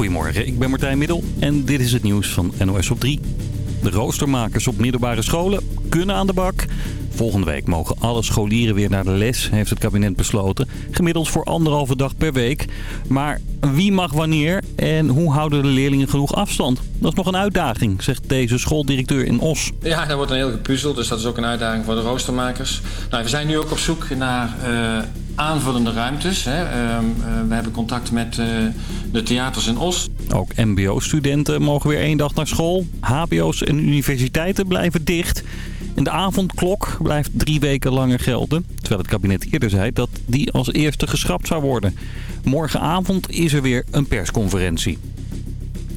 Goedemorgen, ik ben Martijn Middel en dit is het nieuws van NOS op 3. De roostermakers op middelbare scholen kunnen aan de bak. Volgende week mogen alle scholieren weer naar de les, heeft het kabinet besloten. Gemiddeld voor anderhalve dag per week. Maar wie mag wanneer en hoe houden de leerlingen genoeg afstand? Dat is nog een uitdaging, zegt deze schooldirecteur in Os. Ja, dat wordt een heel gepuzzel, dus dat is ook een uitdaging voor de roostermakers. Nou, we zijn nu ook op zoek naar uh, aanvullende ruimtes. Hè. Uh, uh, we hebben contact met uh, de theaters in Os. Ook mbo-studenten mogen weer één dag naar school. hbo's en universiteiten blijven dicht. En de avondklok blijft drie weken langer gelden. Terwijl het kabinet eerder zei dat die als eerste geschrapt zou worden. Morgenavond is er weer een persconferentie.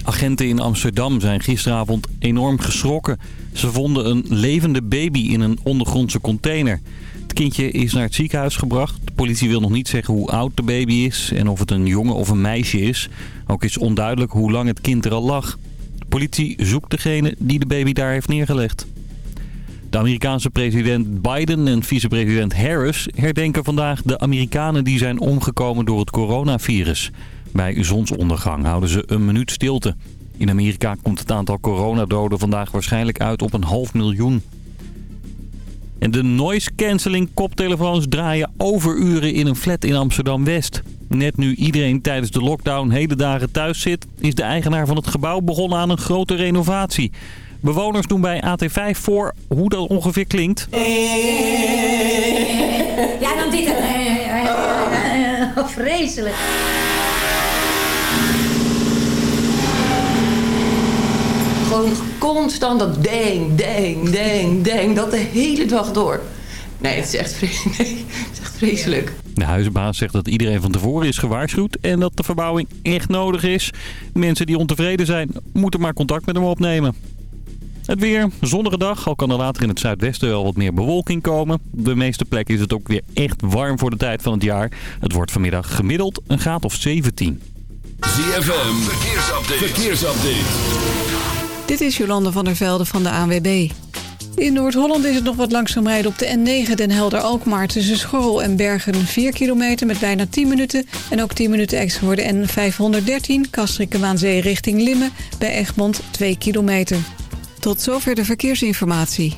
Agenten in Amsterdam zijn gisteravond enorm geschrokken. Ze vonden een levende baby in een ondergrondse container. Het kindje is naar het ziekenhuis gebracht. De politie wil nog niet zeggen hoe oud de baby is en of het een jongen of een meisje is. Ook is onduidelijk hoe lang het kind er al lag. De politie zoekt degene die de baby daar heeft neergelegd. De Amerikaanse president Biden en vicepresident Harris herdenken vandaag de Amerikanen die zijn omgekomen door het coronavirus. Bij zonsondergang houden ze een minuut stilte. In Amerika komt het aantal coronadoden vandaag waarschijnlijk uit op een half miljoen. En de noise cancelling koptelefoons draaien overuren in een flat in Amsterdam-West. Net nu iedereen tijdens de lockdown hele dagen thuis zit... is de eigenaar van het gebouw begonnen aan een grote renovatie. Bewoners doen bij AT5 voor hoe dat ongeveer klinkt. Ja, dan dit. Vreselijk. Gewoon constant dat ding, ding, ding, ding. Dat de hele dag door. Nee, het is echt, vreselijk. Nee, het is echt vreselijk. De huisbaas zegt dat iedereen van tevoren is gewaarschuwd en dat de verbouwing echt nodig is. Mensen die ontevreden zijn, moeten maar contact met hem opnemen. Het weer, zonnige dag, al kan er later in het zuidwesten wel wat meer bewolking komen. Op de meeste plekken is het ook weer echt warm voor de tijd van het jaar. Het wordt vanmiddag gemiddeld een graad of 17. ZFM, verkeersupdate. verkeersupdate. Dit is Jolande van der Velde van de ANWB. In Noord-Holland is het nog wat langzaam rijden op de N9 Den Helder-Alkmaar... tussen Schorrel en Bergen 4 kilometer met bijna 10 minuten... en ook 10 minuten extra voor de N513 Kastrikke-Maanzee richting Limmen... bij Egmond 2 kilometer. Tot zover de verkeersinformatie.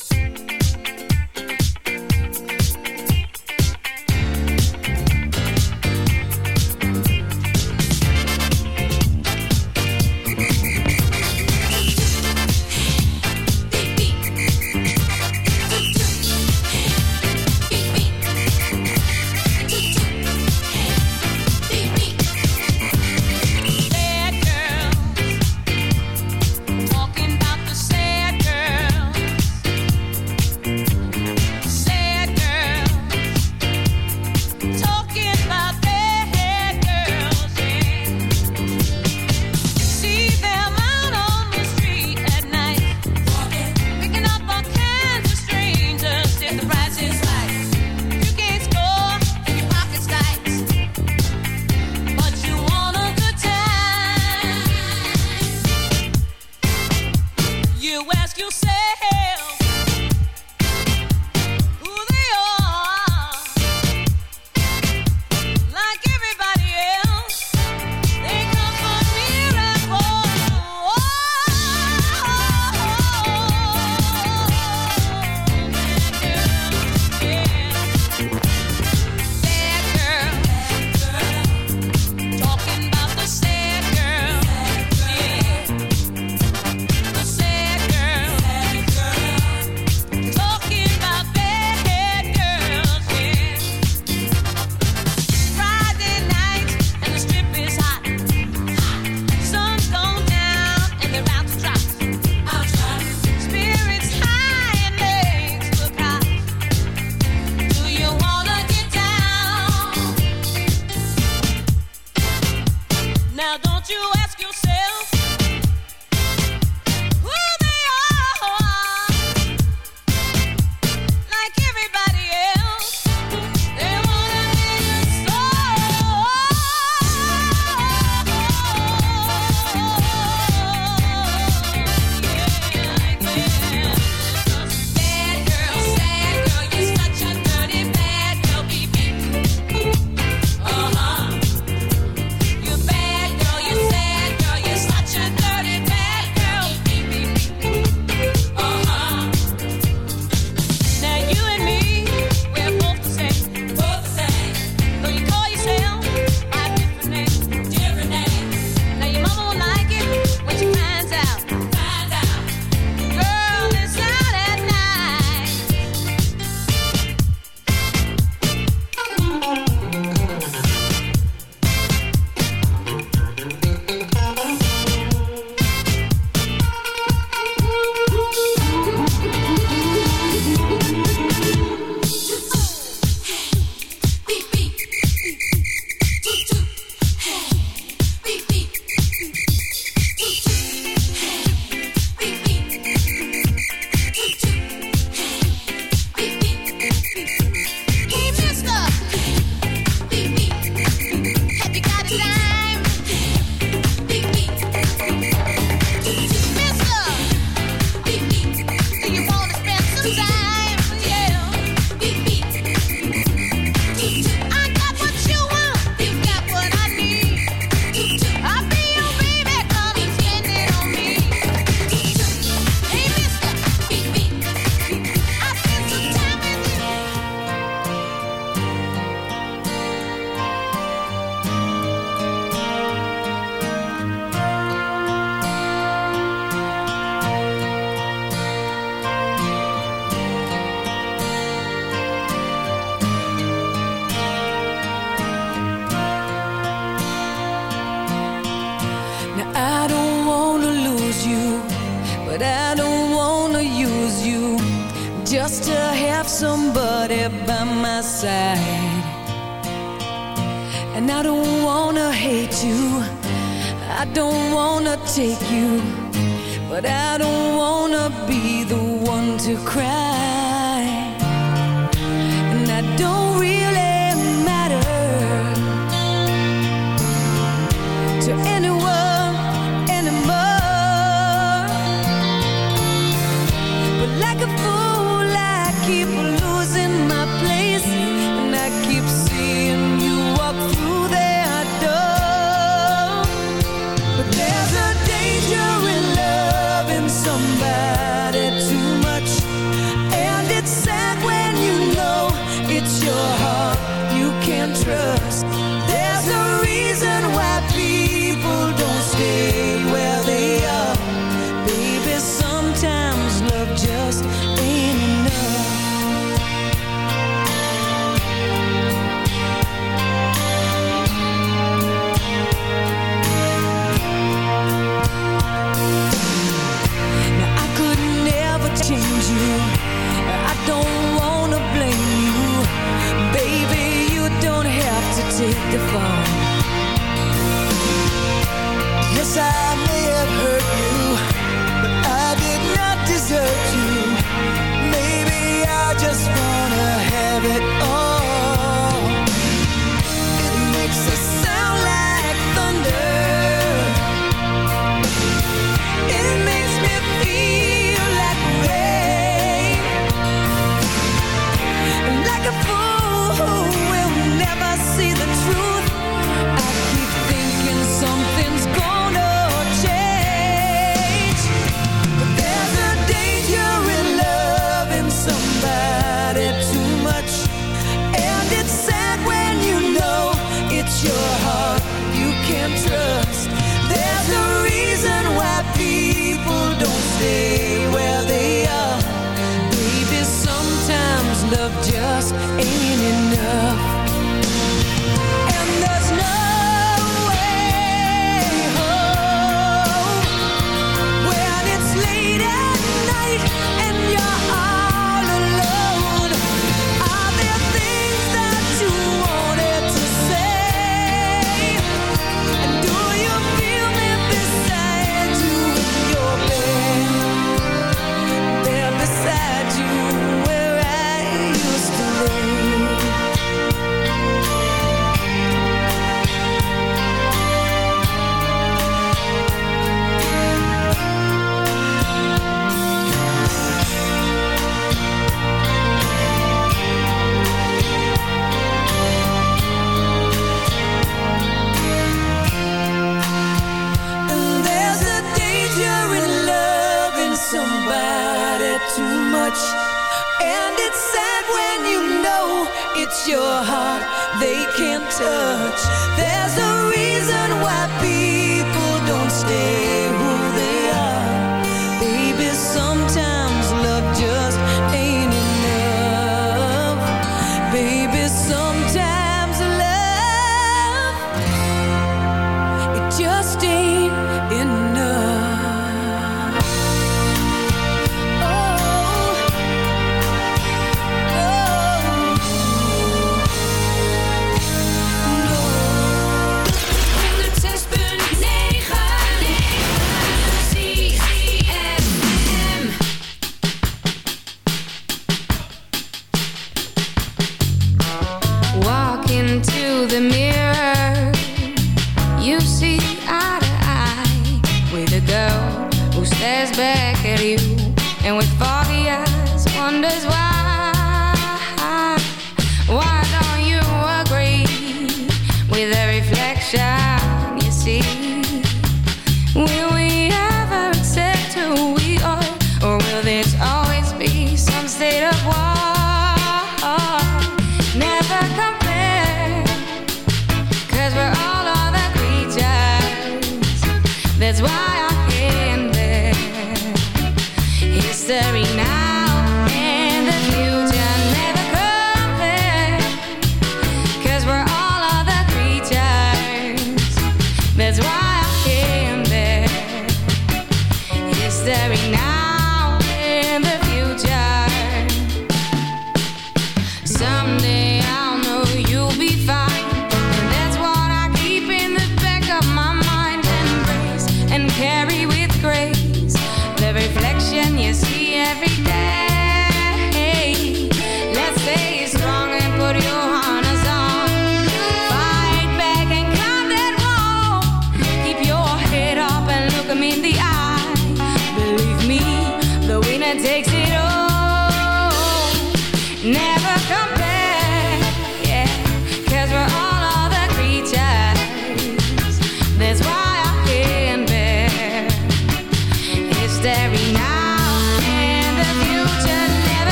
Trust side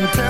and tell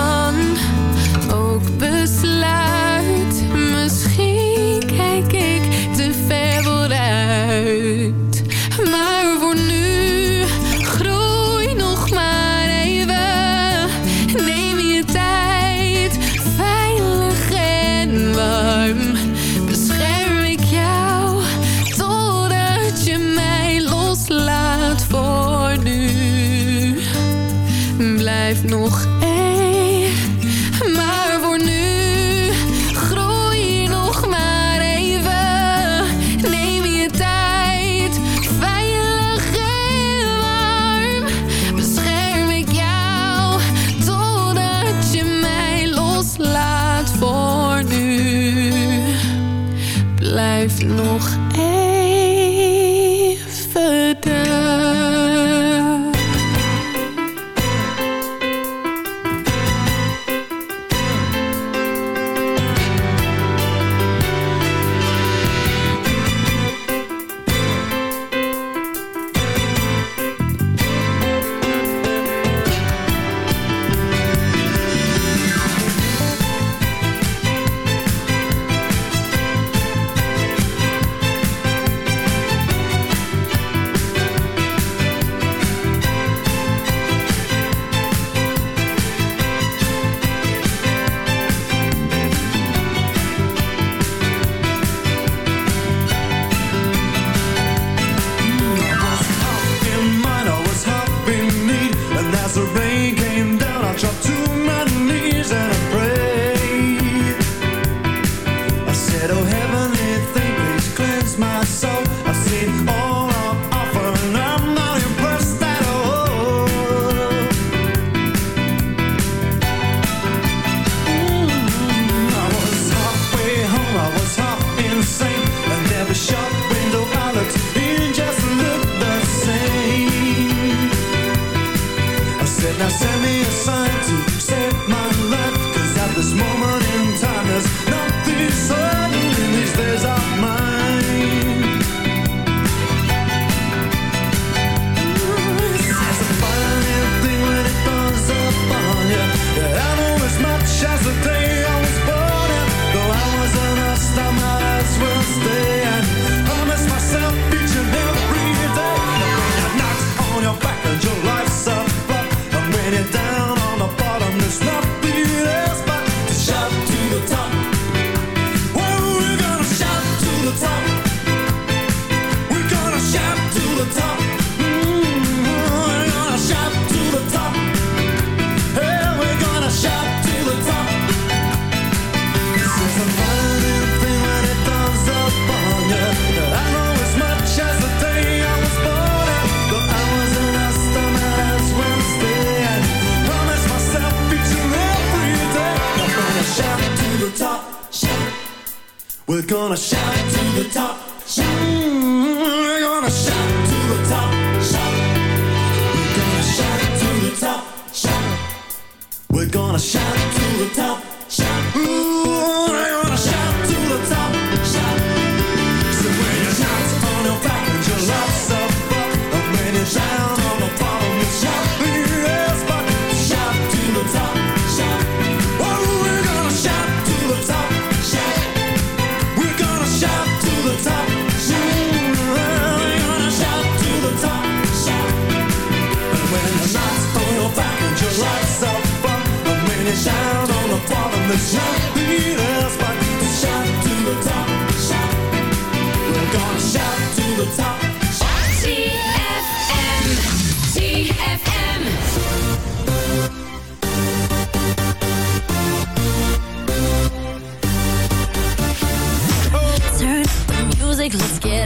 nog.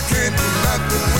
I can't do nothing